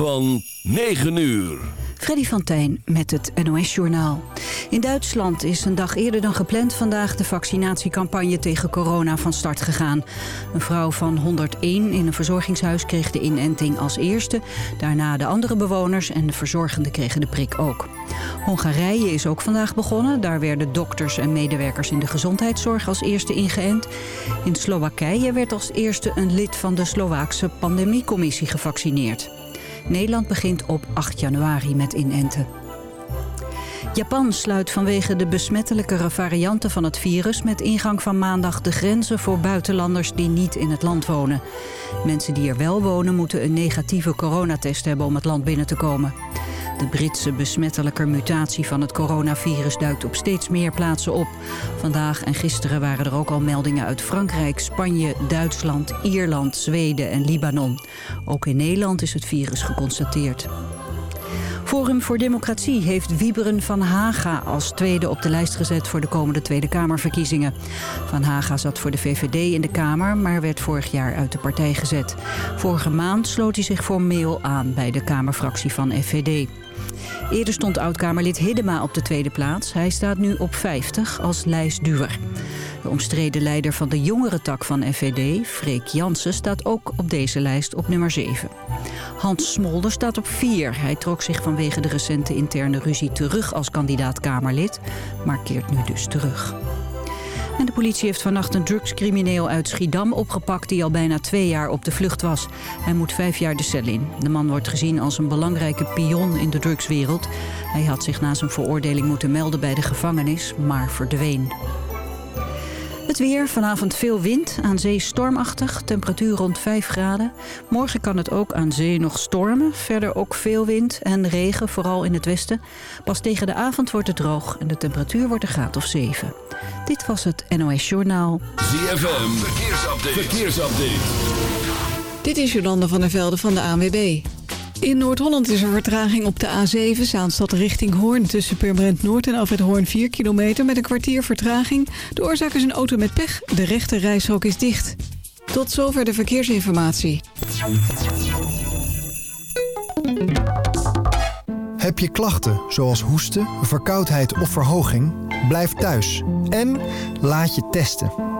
van 9 uur. Freddy van Tijn met het NOS-journaal. In Duitsland is een dag eerder dan gepland vandaag de vaccinatiecampagne tegen corona van start gegaan. Een vrouw van 101 in een verzorgingshuis kreeg de inenting als eerste. Daarna de andere bewoners en de verzorgenden kregen de prik ook. Hongarije is ook vandaag begonnen. Daar werden dokters en medewerkers in de gezondheidszorg als eerste ingeënt. In Slowakije werd als eerste een lid van de Slovaakse pandemiecommissie gevaccineerd. Nederland begint op 8 januari met inenten. Japan sluit vanwege de besmettelijkere varianten van het virus... met ingang van maandag de grenzen voor buitenlanders die niet in het land wonen. Mensen die er wel wonen moeten een negatieve coronatest hebben om het land binnen te komen. De Britse besmettelijke mutatie van het coronavirus duikt op steeds meer plaatsen op. Vandaag en gisteren waren er ook al meldingen uit Frankrijk, Spanje, Duitsland, Ierland, Zweden en Libanon. Ook in Nederland is het virus geconstateerd. Forum voor Democratie heeft Wieberen van Haga als tweede op de lijst gezet voor de komende Tweede Kamerverkiezingen. Van Haga zat voor de VVD in de Kamer, maar werd vorig jaar uit de partij gezet. Vorige maand sloot hij zich formeel aan bij de Kamerfractie van FVD. Eerder stond oud-Kamerlid Hiddema op de tweede plaats. Hij staat nu op 50 als lijstduwer. De omstreden leider van de jongere tak van FVD, Freek Jansen, staat ook op deze lijst op nummer 7. Hans Smolder staat op 4. Hij trok zich vanwege de recente interne ruzie terug als kandidaat Kamerlid, maar keert nu dus terug. En de politie heeft vannacht een drugscrimineel uit Schiedam opgepakt... die al bijna twee jaar op de vlucht was. Hij moet vijf jaar de cel in. De man wordt gezien als een belangrijke pion in de drugswereld. Hij had zich na zijn veroordeling moeten melden bij de gevangenis, maar verdween. Het weer, vanavond veel wind, aan zee stormachtig, temperatuur rond 5 graden. Morgen kan het ook aan zee nog stormen, verder ook veel wind en regen, vooral in het westen. Pas tegen de avond wordt het droog en de temperatuur wordt een graad of 7. Dit was het NOS Journaal. ZFM, verkeersupdate. verkeersupdate. Dit is Jolanda van der Velde van de ANWB. In Noord-Holland is er vertraging op de A7, Zaanstad richting Hoorn... tussen Purmerend Noord en Alfred Hoorn 4 kilometer met een kwartier vertraging. De oorzaak is een auto met pech, de rechte reishok is dicht. Tot zover de verkeersinformatie. Heb je klachten zoals hoesten, verkoudheid of verhoging? Blijf thuis en laat je testen.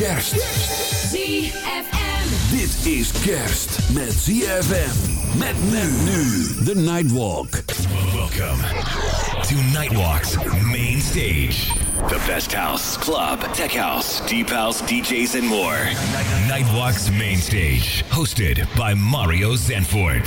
Kerst. ZFM. Dit is kerst met ZFM. Met men nu. The Nightwalk. Welcome to Nightwalk's main stage. The best house, club, tech house, deep house, DJs, and more. Nightwalk's main stage, hosted by Mario Zanfort.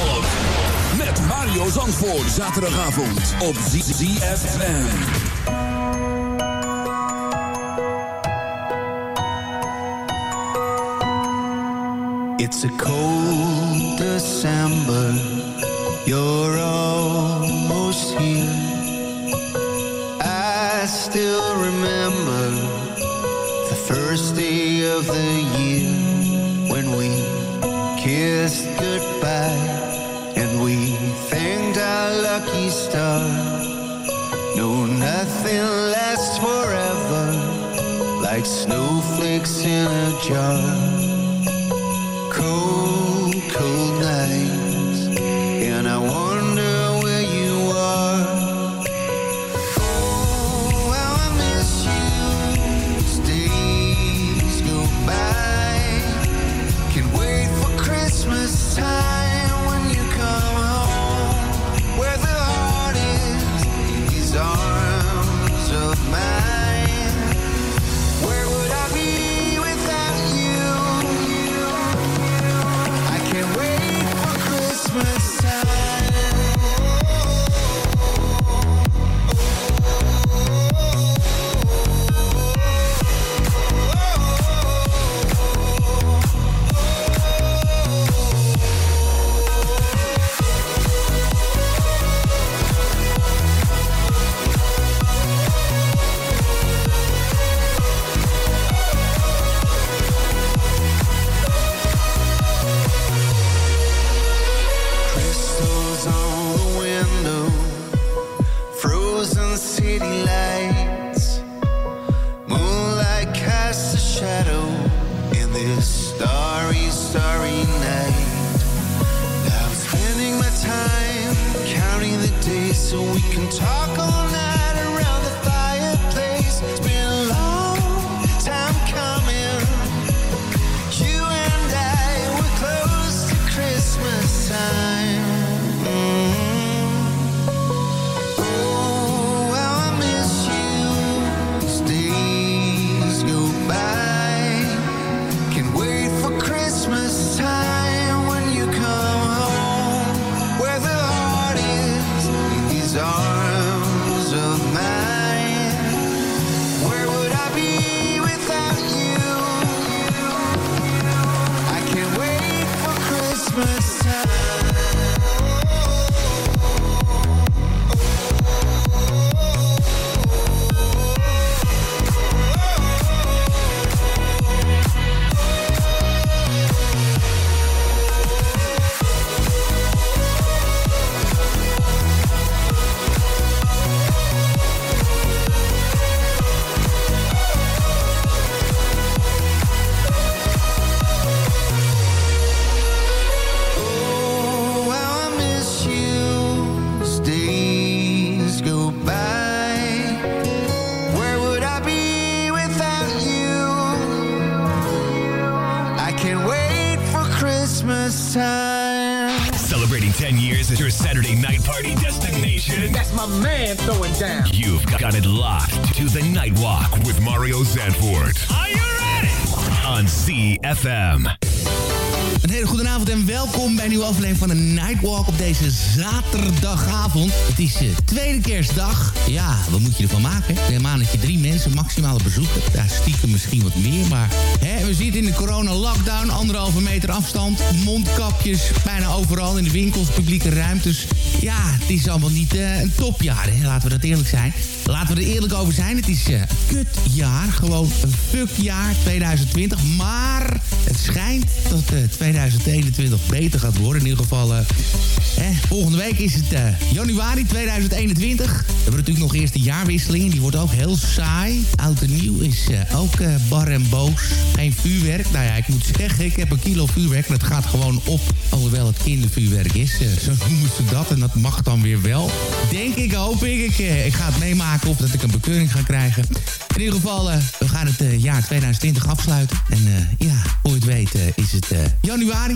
Mario Zandvoort. Zaterdagavond op ZFM. It's a cold December. You're almost here. I still remember the first day of the year when we kissed goodbye lucky star. No, nothing lasts forever like snowflakes in a jar. Cold, cold nights, CFM. Welkom bij een nieuwe aflevering van de Nightwalk op deze zaterdagavond. Het is de tweede kerstdag. Ja, wat moet je ervan maken? Dat je drie mensen maximaal op bezoek hebt. Daar stiekem misschien wat meer, maar hè, we zitten in de corona-lockdown. Anderhalve meter afstand, mondkapjes bijna overal in de winkels, publieke ruimtes. Ja, het is allemaal niet eh, een topjaar, hè? laten we dat eerlijk zijn. Laten we er eerlijk over zijn. Het is eh, een kutjaar. Gewoon een fuckjaar 2020. Maar het schijnt dat eh, 2021 beter gaat worden. In ieder geval, eh, volgende week is het eh, januari 2021. We hebben natuurlijk nog eerst de jaarwisseling. Die wordt ook heel saai. Oud en nieuw is eh, ook eh, bar en boos. Geen vuurwerk. Nou ja, ik moet zeggen, ik heb een kilo vuurwerk. Het gaat gewoon op. Alhoewel het kindervuurwerk is. zo noemen ze dat. En dat mag dan weer wel. Denk ik, hoop ik. Ik, ga het meemaken of dat ik een bekeuring ga krijgen. In ieder geval, we gaan het jaar 2020 afsluiten. En ja, je het weet is het januari.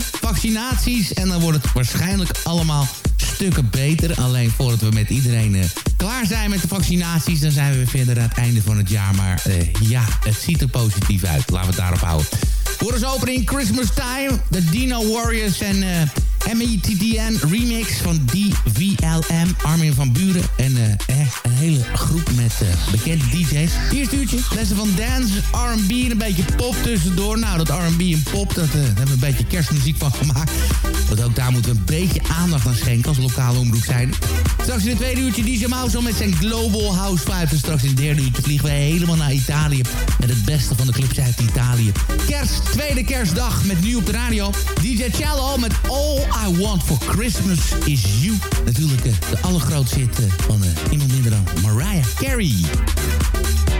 En dan wordt het waarschijnlijk allemaal stukken beter. Alleen voordat we met iedereen eh, klaar zijn met de vaccinaties... dan zijn we weer verder aan het einde van het jaar. Maar eh, ja, het ziet er positief uit. Laten we het daarop houden. Voor als opening Christmas Time. De Dino Warriors en... eh METDN remix van DVLM, Armin van Buren en eh, hele groep met uh, bekende DJ's. Eerste uurtje, lessen van dance, R&B en een beetje pop tussendoor. Nou, dat R&B en pop, dat, uh, daar hebben we een beetje kerstmuziek van gemaakt. Want ook daar moeten we een beetje aandacht aan schenken als lokale omroep zijn. Straks in het tweede uurtje DJ Mouse met zijn Global House Vibes. En straks in het derde uurtje vliegen we helemaal naar Italië. Met het beste van de clubs uit Italië. Kerst, tweede kerstdag met nu op de radio. DJ Cello met All I Want For Christmas Is You. Natuurlijk uh, de allergrootste hit van iemand minder dan Mariah Carey.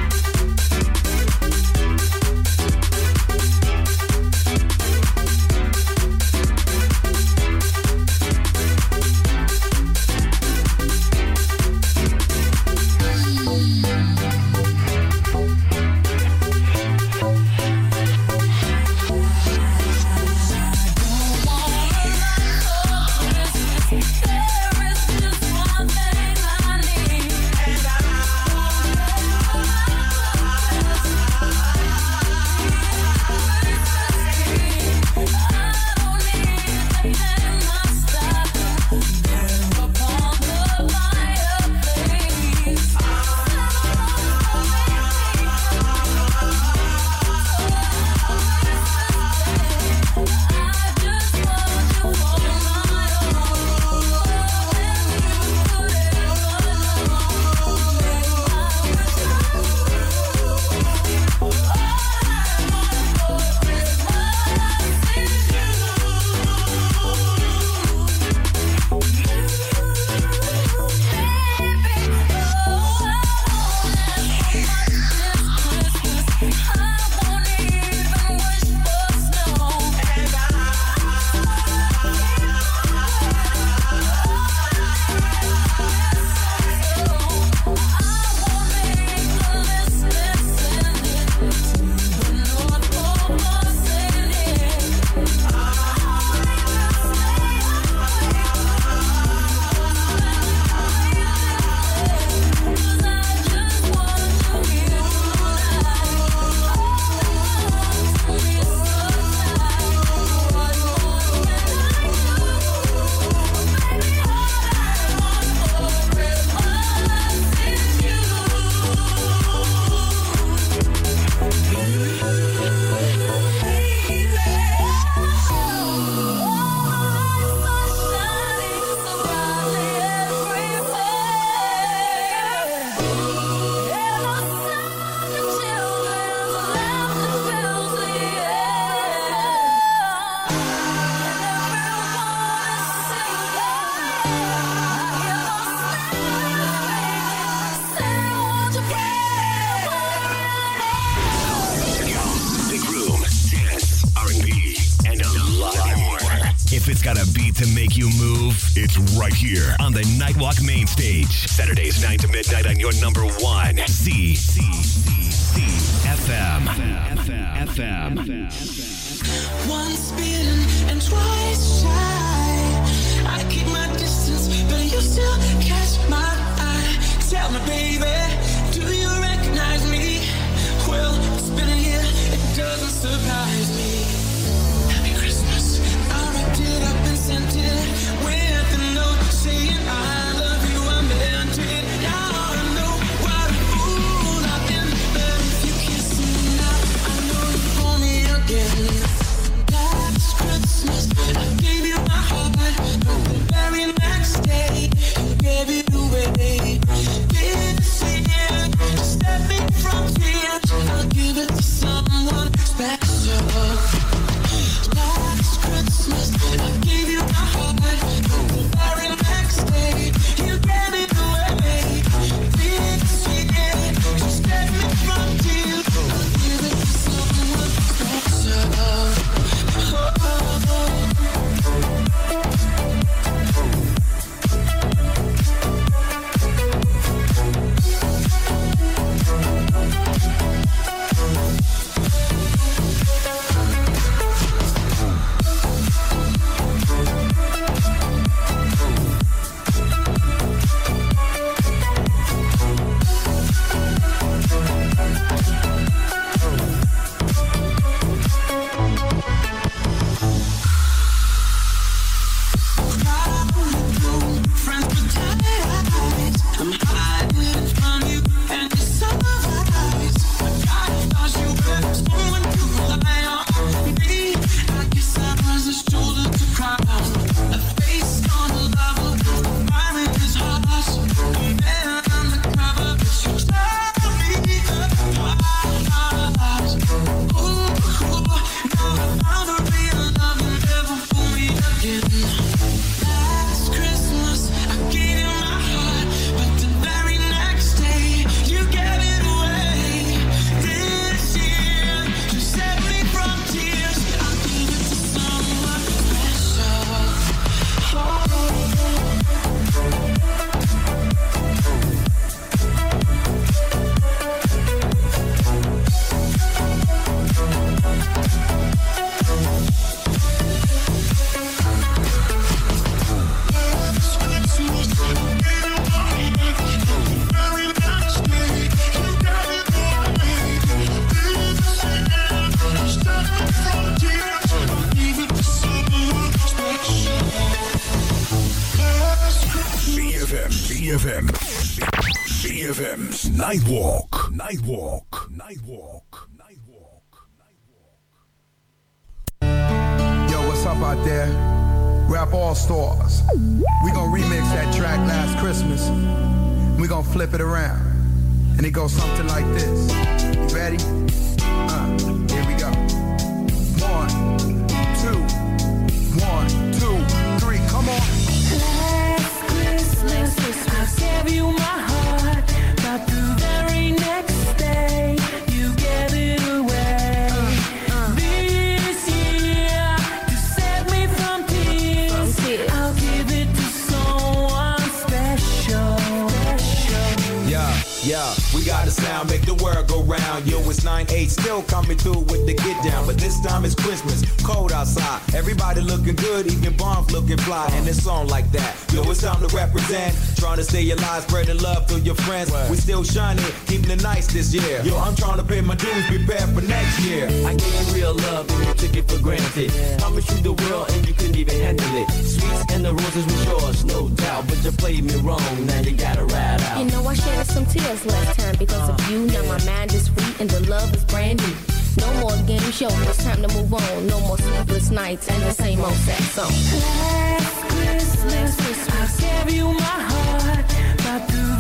Keeping nice this year. Yo, I'm trying to pay my dues, prepare for next year. I gave you real love and you took it for granted. Promised you the world and you couldn't even handle it. Sweets and the roses was yours, no doubt. But you played me wrong, now you gotta ride out. You know I shed some tears last time because of you. Now my mind is free and the love is brand new. No more game show, it's time to move on. No more sleepless nights and the same old sad song. Last Christmas, I gave you my heart, but the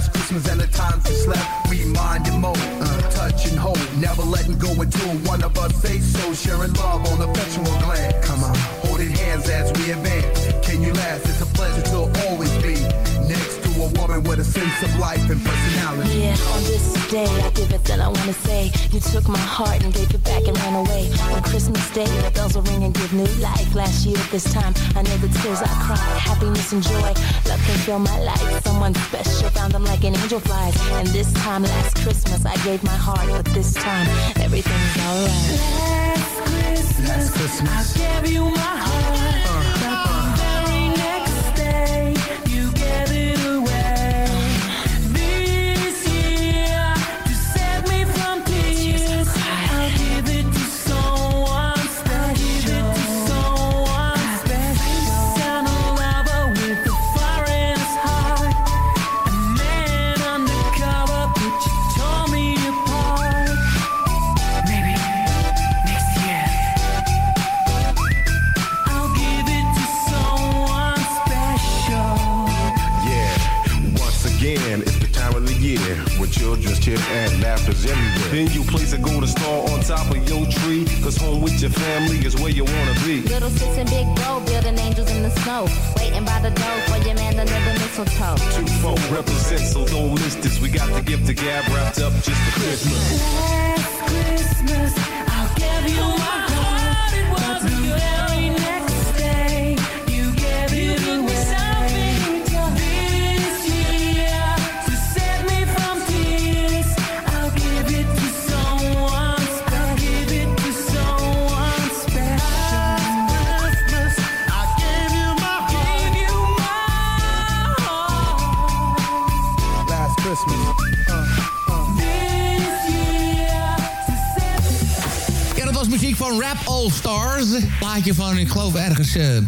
last Christmas and the times we slept. We mind and mold, uh, touch and hold, never letting go until one of us say so. Sharing love on a sexual glance. Come on, holding hands as we advance. Can you last? It's a pleasure to next to a woman with a sense of life and personality. Yeah, on this day, I give it that I wanna say. You took my heart and gave it back and ran away. On Christmas Day, the bells will ring and give new life. Last year at this time, I know the tears I cried. Happiness and joy, love can fill my life. Someone special found them like an angel flies. And this time, last Christmas, I gave my heart, but this time, everything's alright. Last Christmas, Last Christmas. I gave you my heart,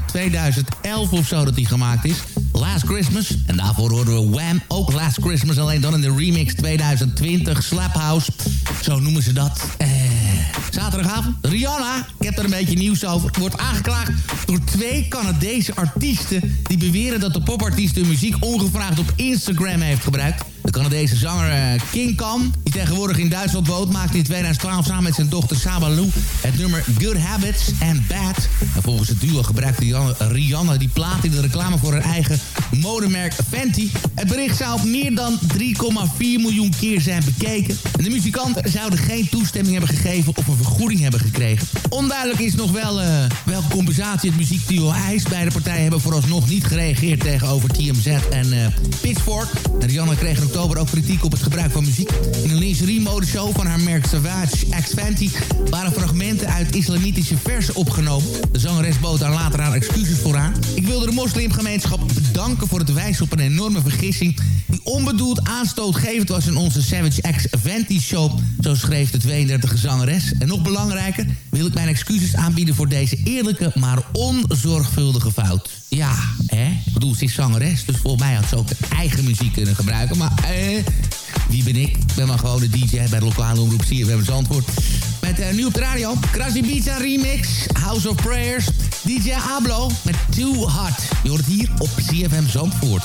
2011 of zo dat die gemaakt is. Last Christmas. En daarvoor horen we Wham, ook Last Christmas. Alleen dan in de remix 2020, Slap House. Zo noemen ze dat. Eh, zaterdagavond. Rihanna, ik heb er een beetje nieuws over. Wordt aangeklaagd door twee Canadese artiesten... die beweren dat de popartiest de muziek ongevraagd op Instagram heeft gebruikt. De Canadese zanger uh, King Khan, die tegenwoordig in Duitsland woont... maakte in 2012 samen met zijn dochter Sabalou het nummer Good Habits and Bad. En volgens het duo gebruikte Rihanna die plaat in de reclame voor haar eigen modemerk Fenty. Het bericht zou meer dan 3,4 miljoen keer zijn bekeken. En de muzikanten zouden geen toestemming hebben gegeven of een vergoeding hebben gekregen. Onduidelijk is nog wel uh, welke compensatie het muziekduo eist. Beide partijen hebben vooralsnog niet gereageerd tegenover TMZ en uh, Pitchfork. En Rihanna kreeg in oktober ook kritiek op het gebruik van muziek. In een lingerie-modeshow van haar merk Savage X Fenty waren fragmenten uit islamitische versen opgenomen. De zangeres bood daar later haar excuses voor aan. Ik wilde de moslimgemeenschap bedanken voor het wijzen op een enorme vergissing... die onbedoeld aanstootgevend was in onze Savage X Fenty show. Zo schreef de 32e zangeres. En nog belangrijker wil ik mijn excuses aanbieden voor deze eerlijke, maar onzorgvuldige fout. Ja, hè? Ik bedoel, ze is zangeres, dus volgens mij had ze ook eigen muziek kunnen gebruiken. Maar, eh, wie ben ik? Ik ben maar gewoon de DJ bij de lokale omroep CFM Zandvoort. Met uh, nu op de radio, Krasny Pizza Remix, House of Prayers, DJ Ablo met Too Hot. Je hoort hier op CFM Zandvoort.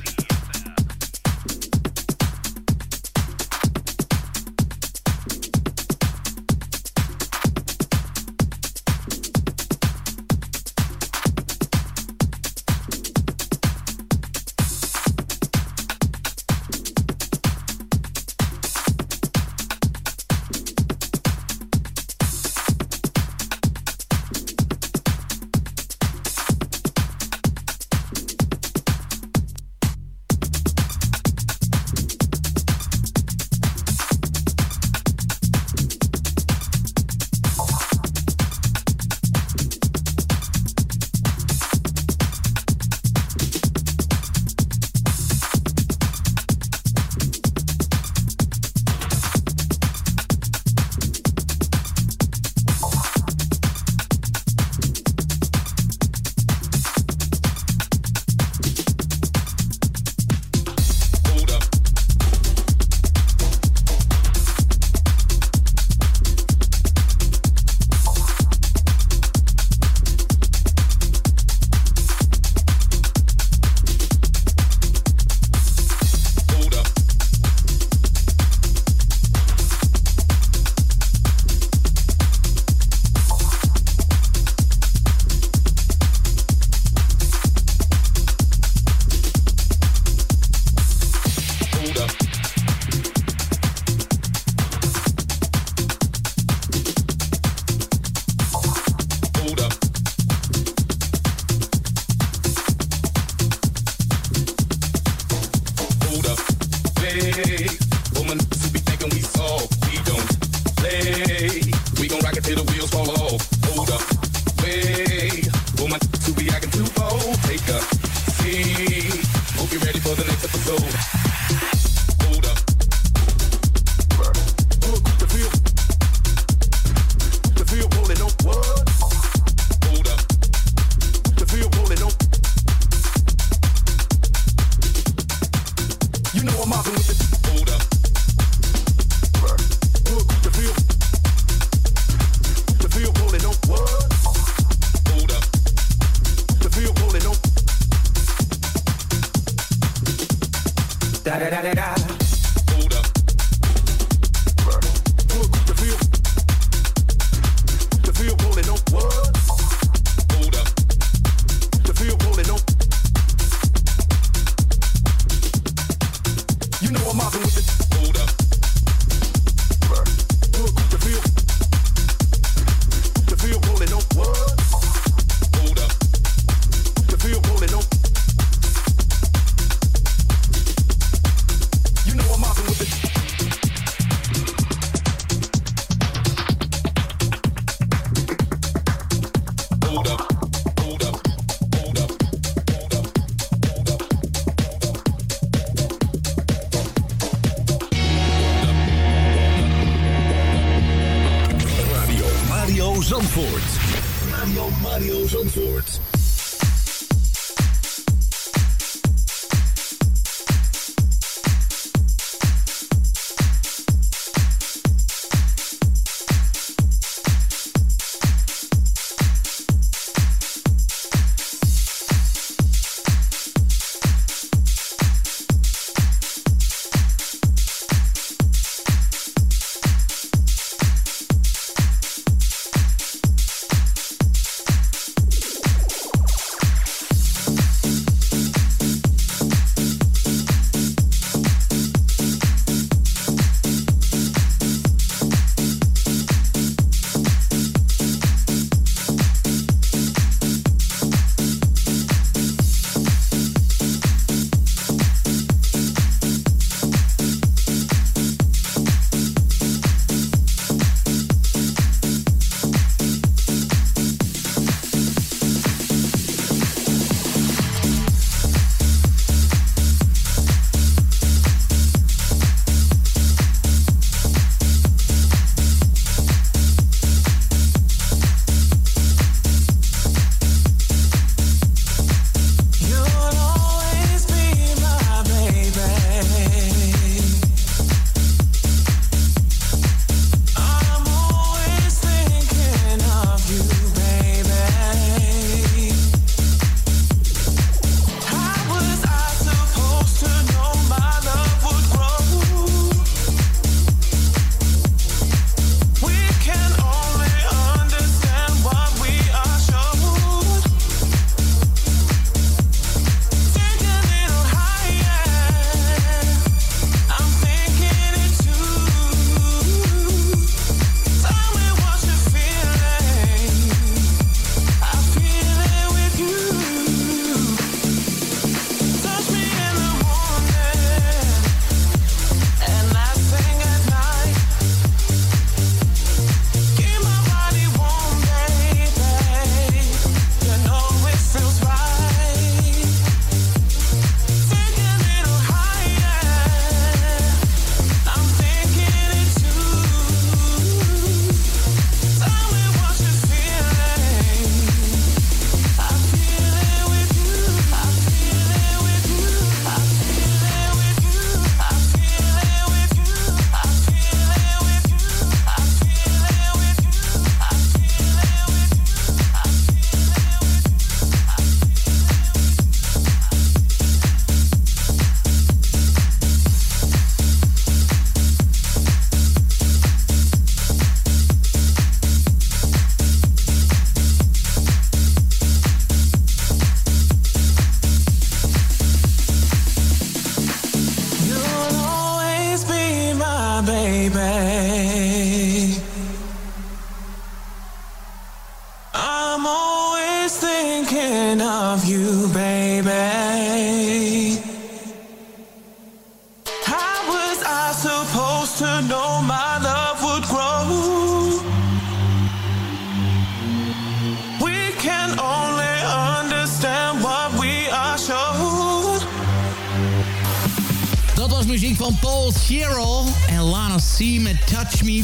till the wheels fall off.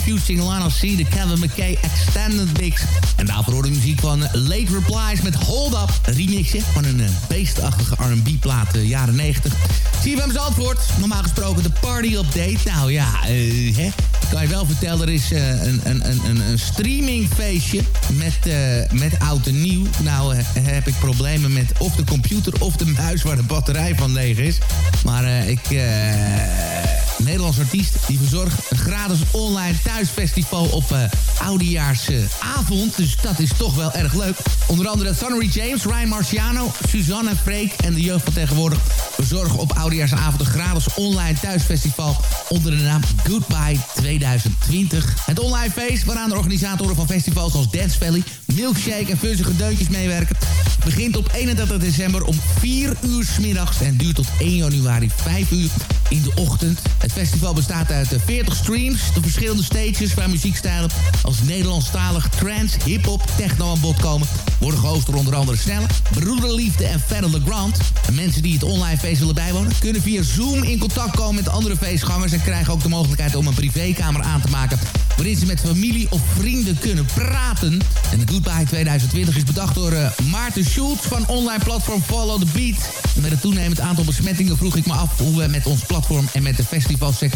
Fusing Lana C, de Kevin McKay Extended Mix. En daarvoor hoorde muziek van Late Replies met Hold Up, een remixje van een eh, beestachtige R&B-plaat uh, jaren 90. CFM Zandvoort, normaal gesproken de party update. Nou ja, eh, hè, kan je wel vertellen, er is eh, een, een, een, een, streamingfeestje met, eh, met oud en nieuw. Nou eh, heb ik problemen met of de computer of de muis waar de batterij van leeg is. Maar eh, ik... Nederlands artiest die verzorgt een gratis online thuisfestival op eh oudejaarsavond. dus dat is toch wel erg leuk. Onder andere Sonnery James, Ryan Marciano, Suzanne Freek en de jeugd van tegenwoordig verzorgen op oudejaarsavond een gratis online thuisfestival onder de naam Goodbye 2020. Het online feest waaraan de organisatoren van festivals als Dance Valley, Milkshake en Fuzzige Deuntjes meewerken begint op 31 december om 4 uur 's middags en duurt tot 1 januari 5 uur in de ochtend. Het festival bestaat uit eh, 40 streams, de verschillende stages waar muziekstijlen als Nederlandstalig, trance, hip-hop, techno aan bod komen. Worden gehost door onder andere Snelle, Broederliefde en Fedder LeGrand. En mensen die het online feest willen bijwonen kunnen via Zoom in contact komen met andere feestgangers en krijgen ook de mogelijkheid om een privékamer aan te maken waarin ze met familie of vrienden kunnen praten. En de Goodbye 2020 is bedacht door uh, Maarten Schultz van online platform Follow the Beat. En met het toenemend aantal besmettingen vroeg ik me af hoe we met ons platform en met de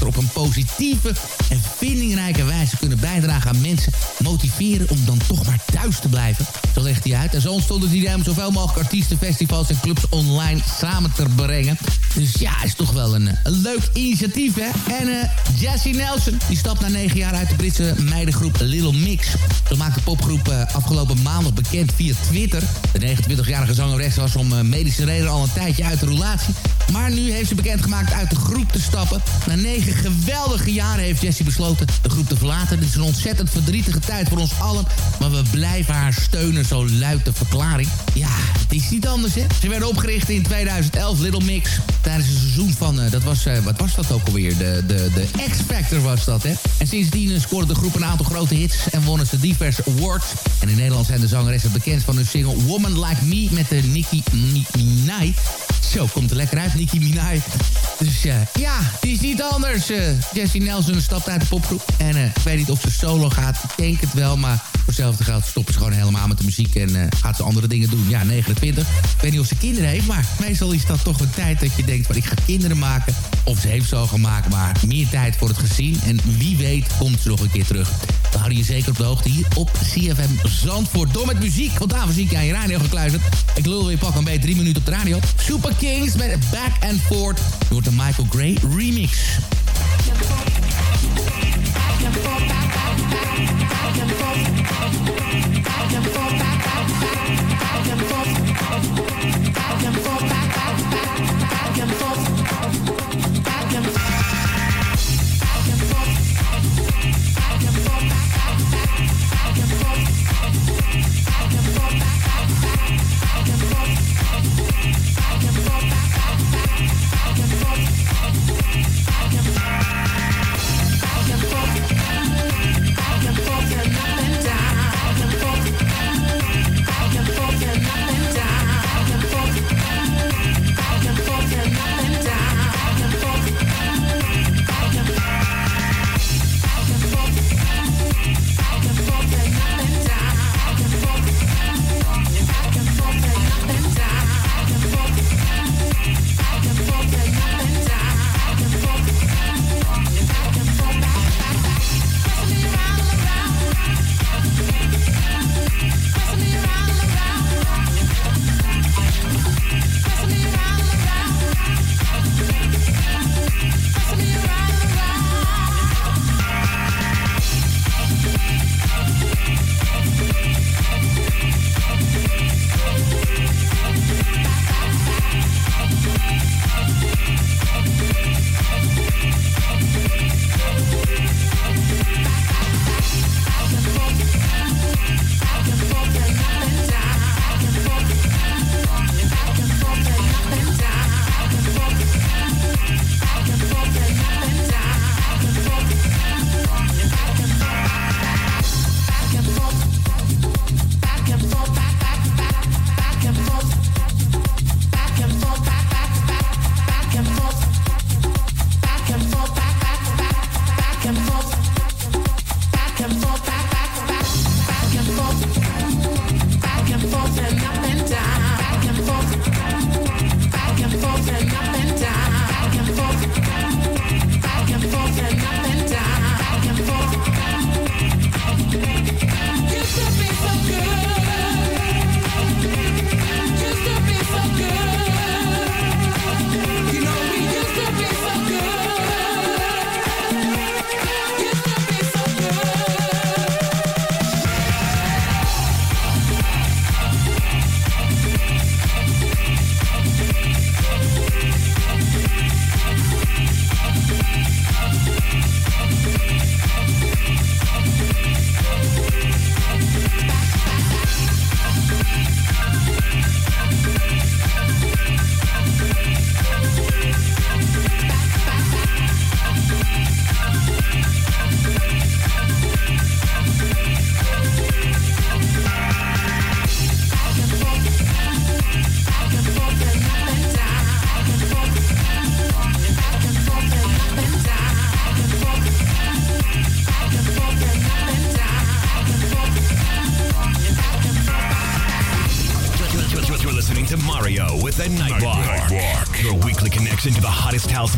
op een positieve en vindingrijke wijze kunnen bijdragen aan mensen. Motiveren om dan toch maar thuis te blijven. Zo legt hij uit. En zo ontstond het idee om zoveel mogelijk artiesten, festivals en clubs online samen te brengen. Dus ja, is toch wel een, een leuk initiatief, hè? En uh, Jessie Nelson, die stapt na negen jaar uit de Britse meidengroep Little Mix. Zo maakt de popgroep uh, afgelopen maandag bekend via Twitter. De 29-jarige zangeres was om uh, medische reden al een tijdje uit de relatie. Maar nu heeft ze bekendgemaakt uit de groep te stappen. Na negen geweldige jaren heeft Jessie besloten de groep te verlaten. Dit is een ontzettend verdrietige tijd voor ons allen. Maar we blijven haar steunen, zo luidt de verklaring. Ja, het is niet anders, hè. Ze werden opgericht in 2011, Little Mix. Tijdens een seizoen van, uh, dat was, uh, wat was dat ook alweer? De, de, de X-Factor was dat, hè. En sindsdien scoorde de groep een aantal grote hits en wonnen ze diverse awards. En in Nederland zijn de zangeressen bekend van hun single Woman Like Me met de Nicki Minaj. Zo, komt er lekker uit, Nicki Minaj. Dus ja, het is niet anders. Uh, Jessie Nelson stapt uit de popgroep. En uh, ik weet niet of ze solo gaat. Ik denk het wel, maar voor hetzelfde geld stoppen ze gewoon helemaal met de muziek... en gaat ze andere dingen doen. Ja, 29. Ik weet niet of ze kinderen heeft, maar meestal is dat toch een tijd dat je denkt... van ik ga kinderen maken. Of ze heeft al gemaakt, maar meer tijd voor het gezin. En wie weet komt ze nog een keer terug. We houden je zeker op de hoogte hier op CFM Zandvoort. Door met muziek, want daarvoor zie ik aan je radio gekluisterd. Ik lul weer pak een beetje drie minuten op de radio. Super Kings met Back and Forth. Door de Michael Gray remix. Mario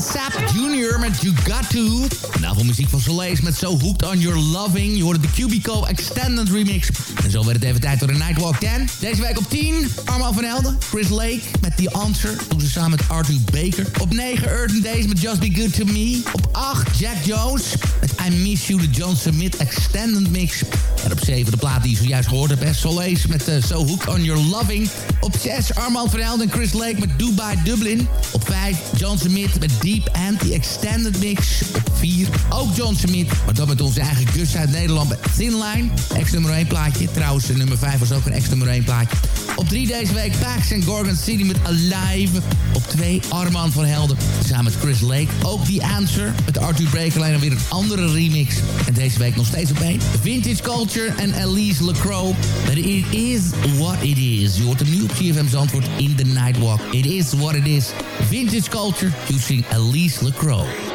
Van Sap Junior met You Got To. Voor muziek van Soleil met So Hooked On Your Loving. Je hoorde de Cubico Extended Remix. En zo werd het even tijd voor de Nightwalk 10. Deze week op 10, Armal van Helden. Chris Lake met The Answer. Doen ze samen met Arthur Baker. Op 9, Earth Days met Just Be Good To Me. Op 8, Jack Jones met I Miss You, de John Smith Extended Mix. En op 7 de plaat die je zojuist gehoord hebt. Soleil met So Hooked On Your Loving. Op 6, Armand van Helden en Chris Lake met Dubai Dublin. Op 5, John Smith met Deep Anti Extended Mix. Op 4, ook John Smith. Maar dan met onze eigen Gus uit Nederland met Thin Line. Ex-nummer 1 plaatje. Trouwens, nummer 5 was ook een ex-nummer 1 plaatje. Op 3 deze week Pax en Gorgon City met Alive. Op 2 Armand van Helden. Samen met Chris Lake. Ook The Answer. Met Arthur Breaker alleen weer een andere remix. En deze week nog steeds op 1. Vintage Culture en Elise LeCrow. But it is what it is. Je hoort hem nu op CFM in The Nightwalk. It is what it is. Vintage Culture using Elise LeCrow.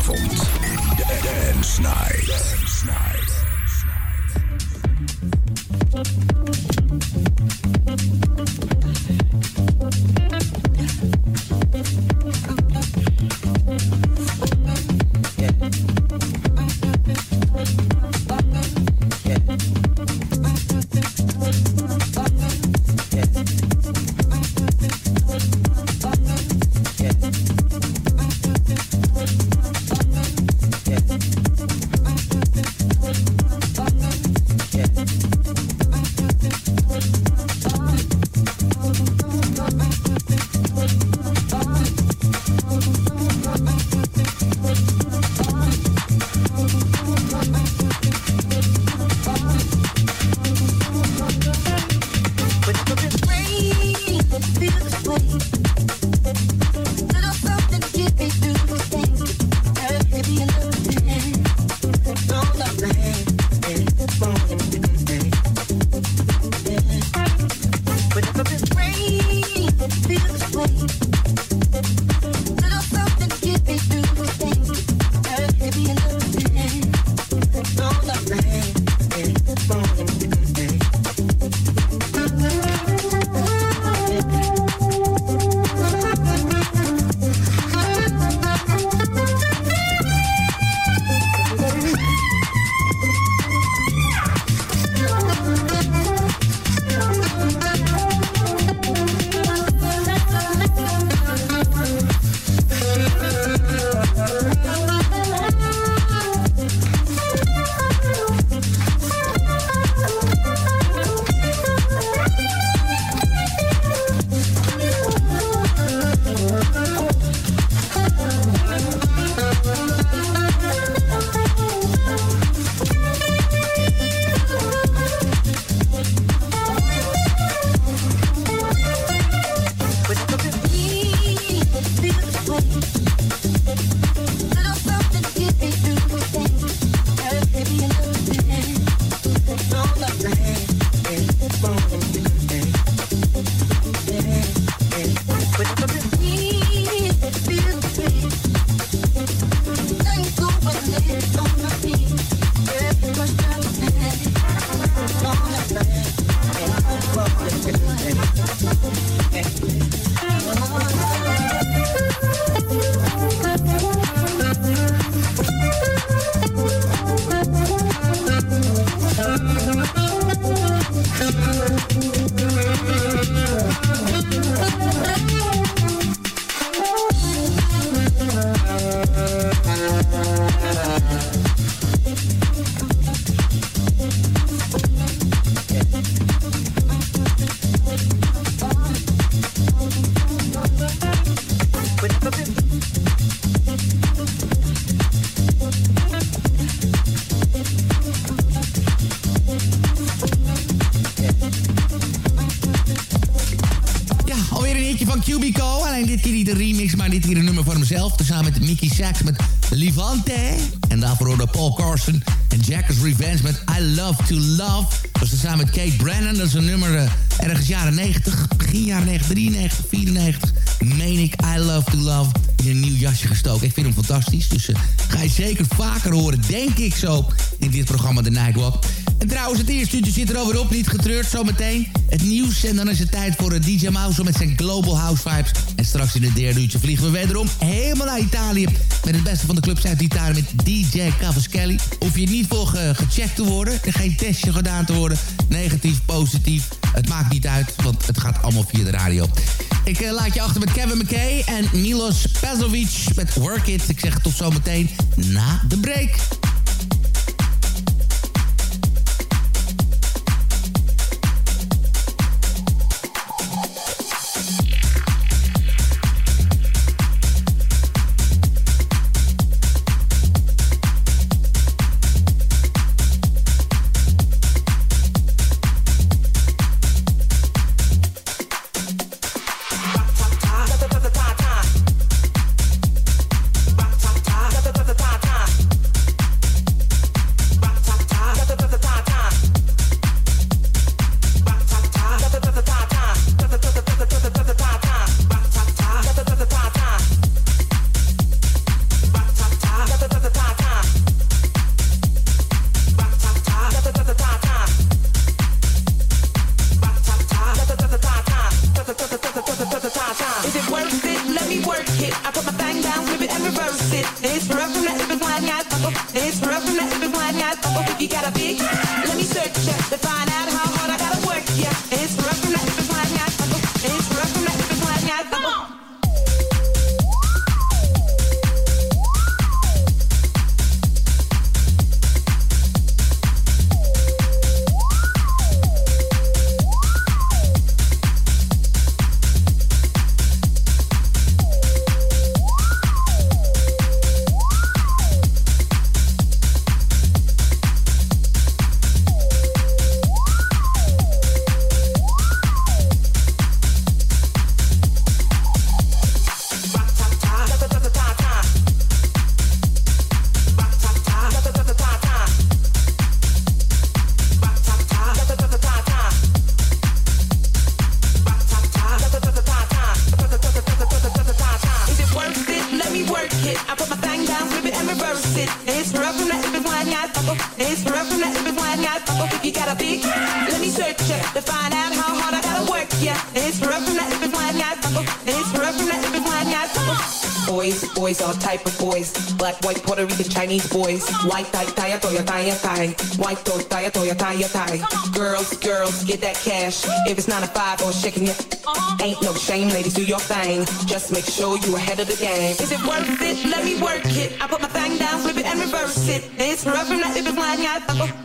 Zaterdagavond. Tezamen met Mickey Sachs met Levante. En daarvoor hoorde Paul Carson en Jack's Revenge met I Love to Love. Dat was samen met Kate Brennan. Dat is een nummer eh, ergens jaren 90, begin jaren 90, 93, 94. Meen ik I Love to Love in een nieuw jasje gestoken. Ik vind hem fantastisch. Dus eh, ga je zeker vaker horen, denk ik zo, in dit programma The Nightwalk. En trouwens, het eerste uurtje zit er alweer op. Niet getreurd, zometeen het nieuws. En dan is het tijd voor eh, DJ Mouse met zijn Global House Vibes. En straks in het derde uurtje vliegen we wederom helemaal naar Italië. Met het beste van de clubs uit Italië met DJ Cavaschelli. Hoef je niet voor ge- gecheckt te worden. Er geen testje gedaan te worden. Negatief, positief. Het maakt niet uit, want het gaat allemaal via de radio. Ik eh, laat je achter met Kevin McKay en Milos Pezovic met Work It. Ik zeg tot zometeen na de break. Chinese boys. White, tie, tie, toya, tie, tie. White, toe, tie, toya, tie, tie. Girls, girls, get that cash. If it's nine to five or shaking it, uh-huh. ain't no shame, ladies, do your thing. Just make sure you ahead of the game. Is it worth it? Let me work it. I put my thing down, flip it and reverse it. It's rough from that if it's wide, yeah.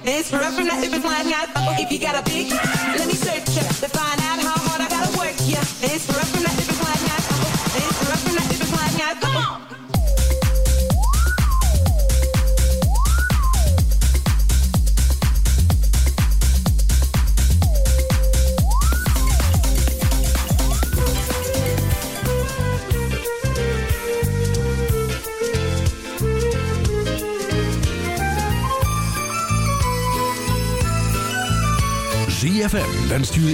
It's rough from that if it's wide, yeah. If you got a big, let me search it to find out